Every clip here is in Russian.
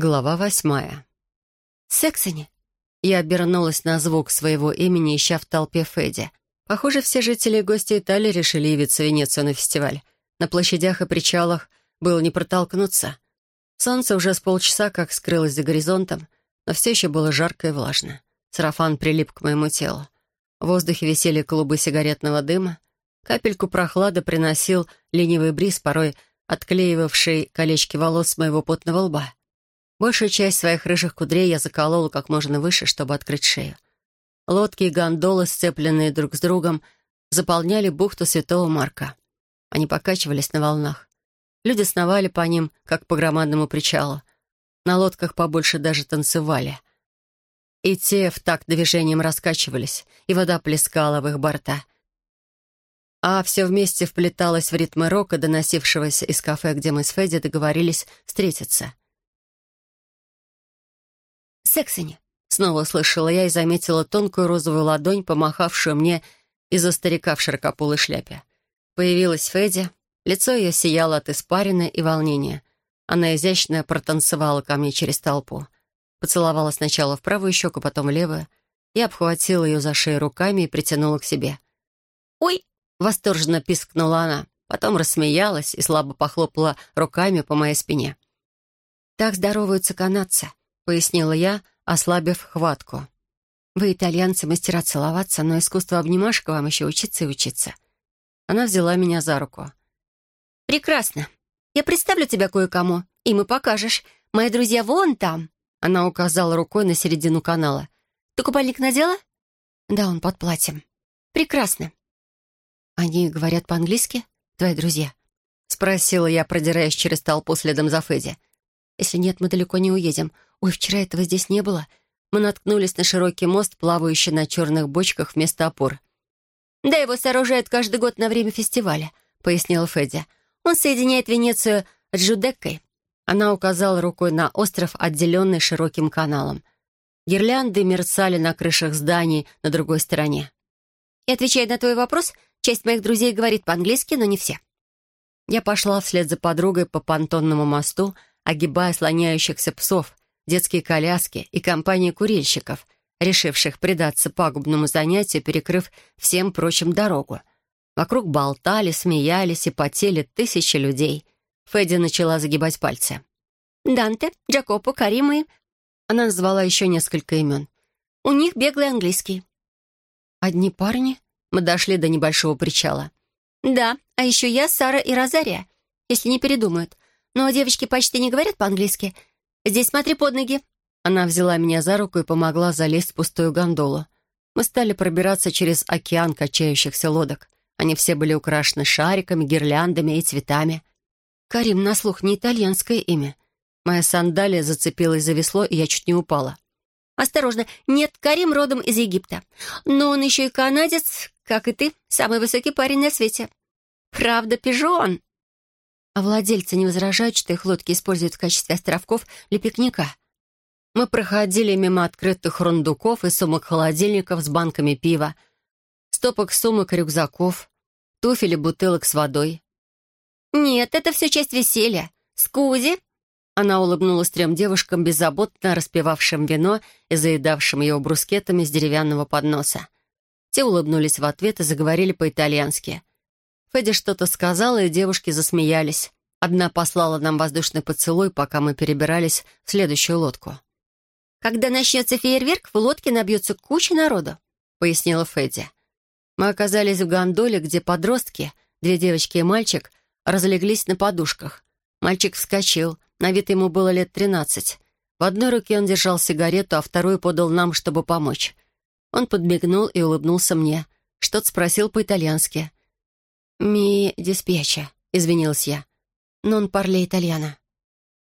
Глава восьмая. «Сексони!» Я обернулась на звук своего имени, ища в толпе Федди. Похоже, все жители и гости Италии решили явиться в Венецию на фестиваль. На площадях и причалах было не протолкнуться. Солнце уже с полчаса как скрылось за горизонтом, но все еще было жарко и влажно. Сарафан прилип к моему телу. В воздухе висели клубы сигаретного дыма. Капельку прохлады приносил ленивый бриз, порой отклеивавший колечки волос с моего потного лба. Большую часть своих рыжих кудрей я заколола как можно выше, чтобы открыть шею. Лодки и гондолы, сцепленные друг с другом, заполняли бухту Святого Марка. Они покачивались на волнах. Люди сновали по ним, как по громадному причалу. На лодках побольше даже танцевали. И те в такт движением раскачивались, и вода плескала в их борта. А все вместе вплеталось в ритмы рока, доносившегося из кафе, где мы с Федди договорились встретиться. Сексони!» Снова услышала я и заметила тонкую розовую ладонь, помахавшую мне из-за старика в широкополой шляпе. Появилась Федя, лицо ее сияло от испарины и волнения. Она изящно протанцевала ко мне через толпу. Поцеловала сначала в правую щеку, потом в левую. Я обхватила ее за шею руками и притянула к себе. «Ой!» — восторженно пискнула она, потом рассмеялась и слабо похлопала руками по моей спине. «Так здороваются канадцы», пояснила я, ослабив хватку. «Вы, итальянцы, мастера целоваться, но искусство обнимашка вам еще учиться и учиться». Она взяла меня за руку. «Прекрасно. Я представлю тебя кое-кому, и мы покажешь. Мои друзья вон там». Она указала рукой на середину канала. «Ты купальник надела?» «Да, он под платьем». «Прекрасно». «Они говорят по-английски, твои друзья?» Спросила я, продираясь через толпу следом за Федди. «Если нет, мы далеко не уедем. «Ой, вчера этого здесь не было». Мы наткнулись на широкий мост, плавающий на черных бочках вместо опор. «Да, его сооружают каждый год на время фестиваля», — пояснила Федя. «Он соединяет Венецию с Джудеккой». Она указала рукой на остров, отделенный широким каналом. Гирлянды мерцали на крышах зданий на другой стороне. «И отвечая на твой вопрос, часть моих друзей говорит по-английски, но не все». Я пошла вслед за подругой по понтонному мосту, огибая слоняющихся псов, детские коляски и компании курильщиков, решивших предаться пагубному занятию, перекрыв всем прочим дорогу. Вокруг болтали, смеялись и потели тысячи людей. Федди начала загибать пальцы. «Данте, Джакопо, Карим и...» Она назвала еще несколько имен. «У них беглый английский». «Одни парни?» Мы дошли до небольшого причала. «Да, а еще я, Сара и Розария, если не передумают. Но девочки почти не говорят по-английски, «Здесь смотри под ноги». Она взяла меня за руку и помогла залезть в пустую гондолу. Мы стали пробираться через океан качающихся лодок. Они все были украшены шариками, гирляндами и цветами. Карим на слух не итальянское имя. Моя сандалия зацепилась за весло, и я чуть не упала. «Осторожно! Нет, Карим родом из Египта. Но он еще и канадец, как и ты, самый высокий парень на свете. Правда, пижон!» А владельцы не возражают, что их лодки используют в качестве островков для пикника. Мы проходили мимо открытых рундуков и сумок-холодильников с банками пива, стопок сумок и рюкзаков, туфель и бутылок с водой. «Нет, это все часть веселья. Скузи!» Она улыбнулась трем девушкам, беззаботно распивавшим вино и заедавшим его брускетами с деревянного подноса. Те улыбнулись в ответ и заговорили по-итальянски. Федя что-то сказала, и девушки засмеялись. Одна послала нам воздушный поцелуй, пока мы перебирались в следующую лодку. «Когда начнется фейерверк, в лодке набьется куча народу», — пояснила Федя. Мы оказались в гондоле, где подростки, две девочки и мальчик, разлеглись на подушках. Мальчик вскочил, на вид ему было лет тринадцать. В одной руке он держал сигарету, а вторую подал нам, чтобы помочь. Он подмигнул и улыбнулся мне. Что-то спросил по-итальянски. «Ми диспьяча», — извинилась я. «Нон парле итальяно».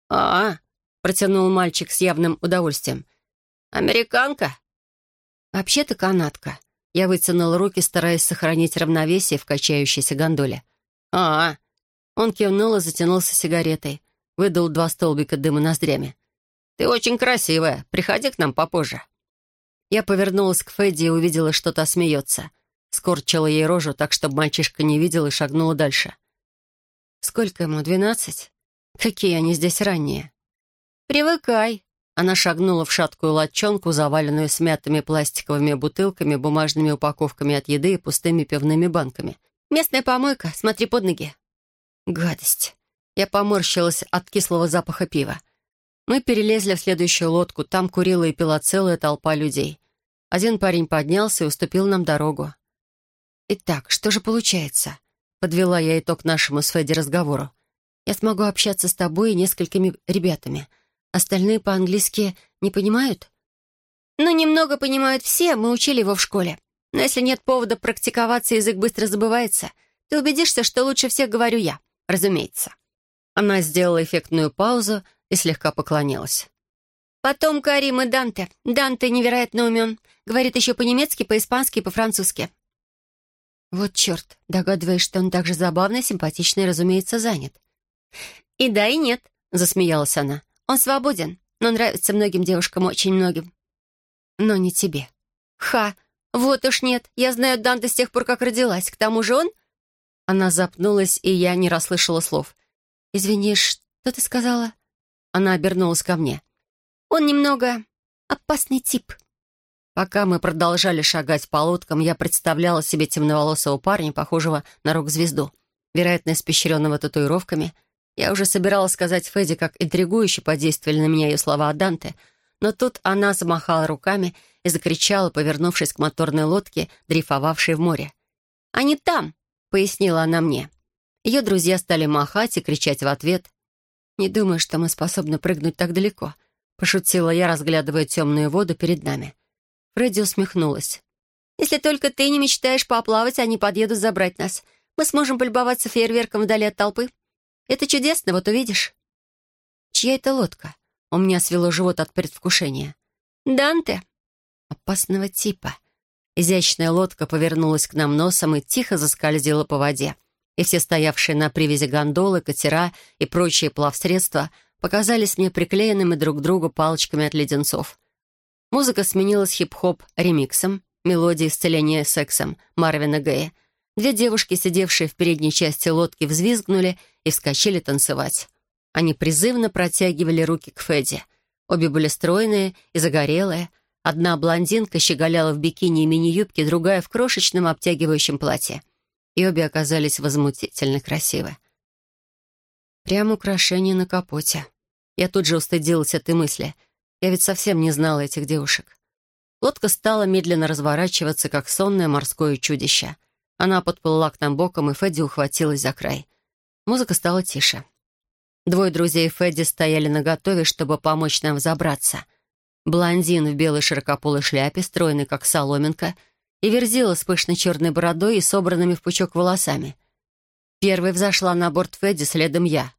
«А, — протянул мальчик с явным удовольствием. «Американка?» «Вообще-то канадка». Я вытянула руки, стараясь сохранить равновесие в качающейся гондоле. «А, Он кивнул и затянулся сигаретой. Выдал два столбика дыма ноздрями. «Ты очень красивая. Приходи к нам попозже». Я повернулась к Федди и увидела, что та смеется скорчила ей рожу так, чтобы мальчишка не видел и шагнула дальше. «Сколько ему, двенадцать? Какие они здесь ранние?» «Привыкай». Она шагнула в шаткую латчонку, заваленную смятыми пластиковыми бутылками, бумажными упаковками от еды и пустыми пивными банками. «Местная помойка, смотри под ноги». Гадость. Я поморщилась от кислого запаха пива. Мы перелезли в следующую лодку, там курила и пила целая толпа людей. Один парень поднялся и уступил нам дорогу. «Итак, что же получается?» Подвела я итог нашему с Федди разговору. «Я смогу общаться с тобой и несколькими ребятами. Остальные по-английски не понимают?» «Ну, немного понимают все, мы учили его в школе. Но если нет повода практиковаться, язык быстро забывается. Ты убедишься, что лучше всех говорю я, разумеется». Она сделала эффектную паузу и слегка поклонилась. «Потом Карим и Данте. Данте невероятно умен. Говорит еще по-немецки, по-испански и по-французски. Вот черт, догадываясь, что он также забавный, симпатичный разумеется, занят. «И да, и нет», — засмеялась она. «Он свободен, но нравится многим девушкам, очень многим». «Но не тебе». «Ха! Вот уж нет. Я знаю Данте с тех пор, как родилась. К тому же он...» Она запнулась, и я не расслышала слов. «Извини, что ты сказала?» Она обернулась ко мне. «Он немного опасный тип». Пока мы продолжали шагать по лодкам, я представляла себе темноволосого парня, похожего на рок-звезду, вероятно, испещренного татуировками. Я уже собиралась сказать Федди, как интригующе подействовали на меня ее слова о Данте, но тут она замахала руками и закричала, повернувшись к моторной лодке, дрейфовавшей в море. «Они там!» — пояснила она мне. Ее друзья стали махать и кричать в ответ. «Не думаю, что мы способны прыгнуть так далеко», — пошутила я, разглядывая темную воду перед нами. Фредди усмехнулась. «Если только ты не мечтаешь поплавать, они подъедут забрать нас. Мы сможем полюбоваться фейерверком вдали от толпы. Это чудесно, вот увидишь». «Чья это лодка?» У меня свело живот от предвкушения. «Данте». «Опасного типа». Изящная лодка повернулась к нам носом и тихо заскользила по воде. И все стоявшие на привязи гондолы, катера и прочие плавсредства показались мне приклеенными друг к другу палочками от леденцов. Музыка сменилась хип-хоп ремиксом, мелодии исцеления сексом Марвина Гэя. Две девушки, сидевшие в передней части лодки, взвизгнули и вскочили танцевать. Они призывно протягивали руки к Федди. Обе были стройные и загорелые. Одна блондинка щеголяла в бикини и мини-юбке, другая — в крошечном обтягивающем платье. И обе оказались возмутительно красивы. Прям украшение на капоте. Я тут же устыдилась этой мысли — я ведь совсем не знала этих девушек. Лодка стала медленно разворачиваться, как сонное морское чудище. Она подплыла к нам боком, и Федди ухватилась за край. Музыка стала тише. Двое друзей Федди стояли наготове, чтобы помочь нам взобраться. Блондин в белой широкополой шляпе, стройный как соломинка, и верзила с пышной черной бородой и собранными в пучок волосами. Первой взошла на борт Федди, следом я.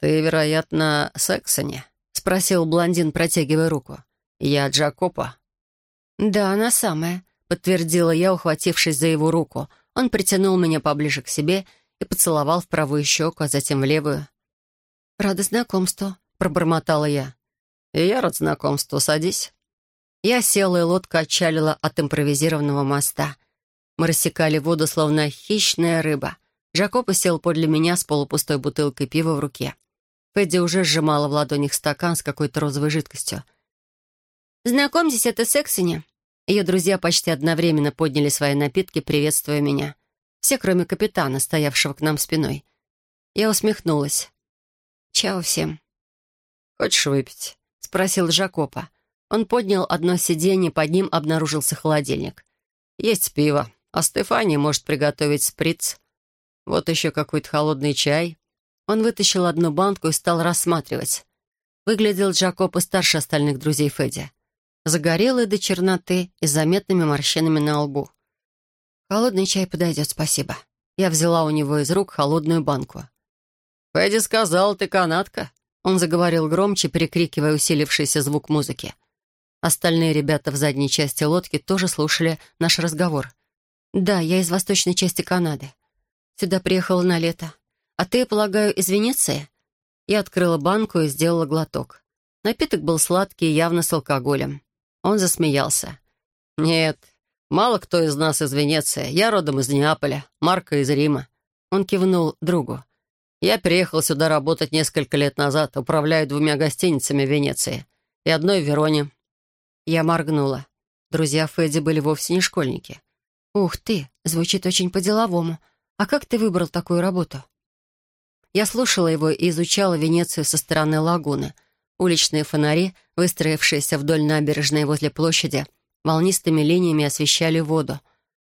«Ты, вероятно, Сексони?» — спросил блондин, протягивая руку. «Я Джакопа». «Да, она самая», — подтвердила я, ухватившись за его руку. Он притянул меня поближе к себе и поцеловал в правую щеку, а затем в левую. «Рада знакомству», — пробормотала я. «И я рад знакомству. Садись». Я села, и лодка отчалила от импровизированного моста. Мы рассекали воду, словно хищная рыба. Джакопа сел подле меня с полупустой бутылкой пива в руке. Федди уже сжимала в ладонях стакан с какой-то розовой жидкостью. «Знакомьтесь, это Сексони». Ее друзья почти одновременно подняли свои напитки, приветствуя меня. Все, кроме капитана, стоявшего к нам спиной. Я усмехнулась. «Чао всем». «Хочешь выпить?» — спросил Жакопа. Он поднял одно сиденье, под ним обнаружился холодильник. «Есть пиво, а Стефания может приготовить сприц. Вот еще какой-то холодный чай». Он вытащил одну банку и стал рассматривать. Выглядел Джакопо старше остальных друзей Федди. Загорелый до черноты и заметными морщинами на лбу. «Холодный чай подойдет, спасибо». Я взяла у него из рук холодную банку. «Федди сказал, ты канатка», — он заговорил громче, перекрикивая усилившийся звук музыки. Остальные ребята в задней части лодки тоже слушали наш разговор. «Да, я из восточной части Канады. Сюда приехала на лето. «А ты, полагаю, из Венеции?» Я открыла банку и сделала глоток. Напиток был сладкий, явно с алкоголем. Он засмеялся. «Нет, мало кто из нас из Венеции. Я родом из Неаполя, Марка из Рима». Он кивнул другу. Я переехал сюда работать несколько лет назад, управляю двумя гостиницами в Венеции и одной в Вероне». Я моргнула. Друзья Федди были вовсе не школьники. «Ух ты, звучит очень по-деловому. А как ты выбрал такую работу?» Я слушала его и изучала Венецию со стороны лагуны. Уличные фонари, выстроившиеся вдоль набережной возле площади, волнистыми линиями освещали воду.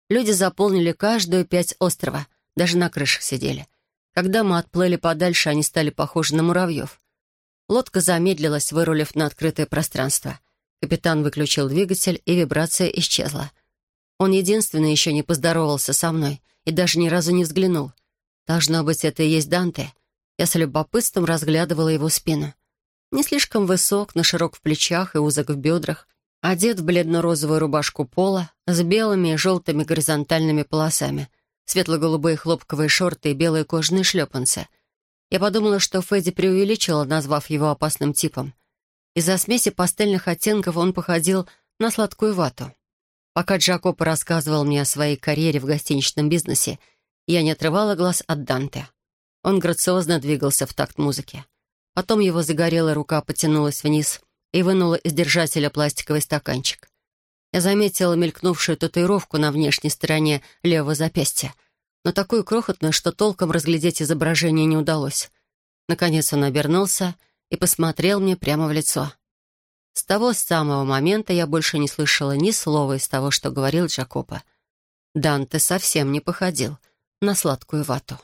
Люди заполнили каждую пять острова, даже на крышах сидели. Когда мы отплыли подальше, они стали похожи на муравьев. Лодка замедлилась, вырулив на открытое пространство. Капитан выключил двигатель, и вибрация исчезла. Он единственный еще не поздоровался со мной и даже ни разу не взглянул. Должно быть, это и есть Данте. Я с любопытством разглядывала его спину. Не слишком высок, на широк в плечах и узок в бедрах, одет в бледно-розовую рубашку пола с белыми и желтыми горизонтальными полосами, светло-голубые хлопковые шорты и белые кожаные шлепанцы. Я подумала, что Фэдди преувеличила, назвав его опасным типом. Из-за смеси пастельных оттенков он походил на сладкую вату. Пока Джакопо рассказывал мне о своей карьере в гостиничном бизнесе, я не отрывала глаз от Данте. Он грациозно двигался в такт музыки. Потом его загорелая рука потянулась вниз и вынула из держателя пластиковый стаканчик. Я заметила мелькнувшую татуировку на внешней стороне левого запястья, но такую крохотную, что толком разглядеть изображение не удалось. Наконец он обернулся и посмотрел мне прямо в лицо. С того самого момента я больше не слышала ни слова из того, что говорил Джакопо. Данте совсем не походил на сладкую вату.